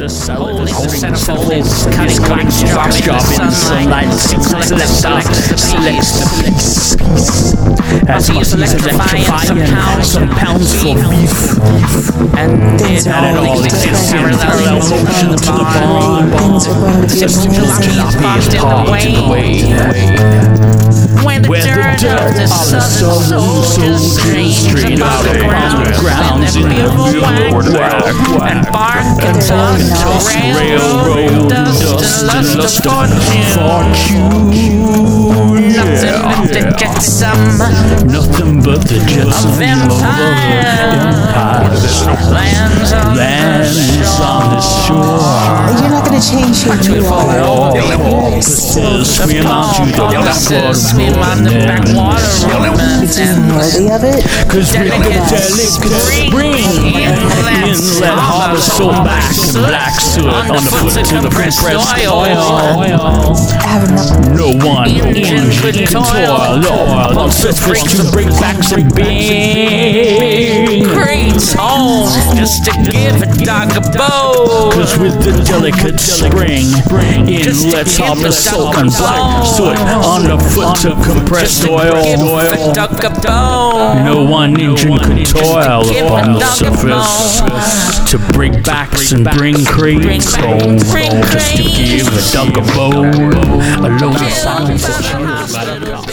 the cellar, Holding the centerfold, centerfold, cutting clocks, drop in sunlight, select, select, select, select, select, as he is is electrifying some pounds some of pounds for beef, and it all exists in parallel motion to the. Things are to be Simple amazing. jalopy is Jalopy parked in the way. When the the dirt of the southern soldiers soldiers streams streams the above the grounds grounds in in their their beautiful beautiful whack, whack, and whack. bark and They're tuck really and nice. railroad dust and lust of fortune. Nothing but the jetsam Nothing but the jets of of empire empires. lands on Lands on the shore. You're not going to change who you are. Officers swim out to the Officers swim on the backwater romance and Worthy of it? Cause we Delicate get delicate spring Inlet harbor so back and black soot on the foot to the compressed oil I have enough. No one Engine engine could can toil toil on surface to bring back some bing Great home just to give a dog a bone. Cause with the delicate spring Inlets harbor soak and black soot on the foot to compressed oil Give a dog a bone. No one engine could toil upon the surface to break backs and bring crates Bring home. Just to give a dog a bone, a load of silence.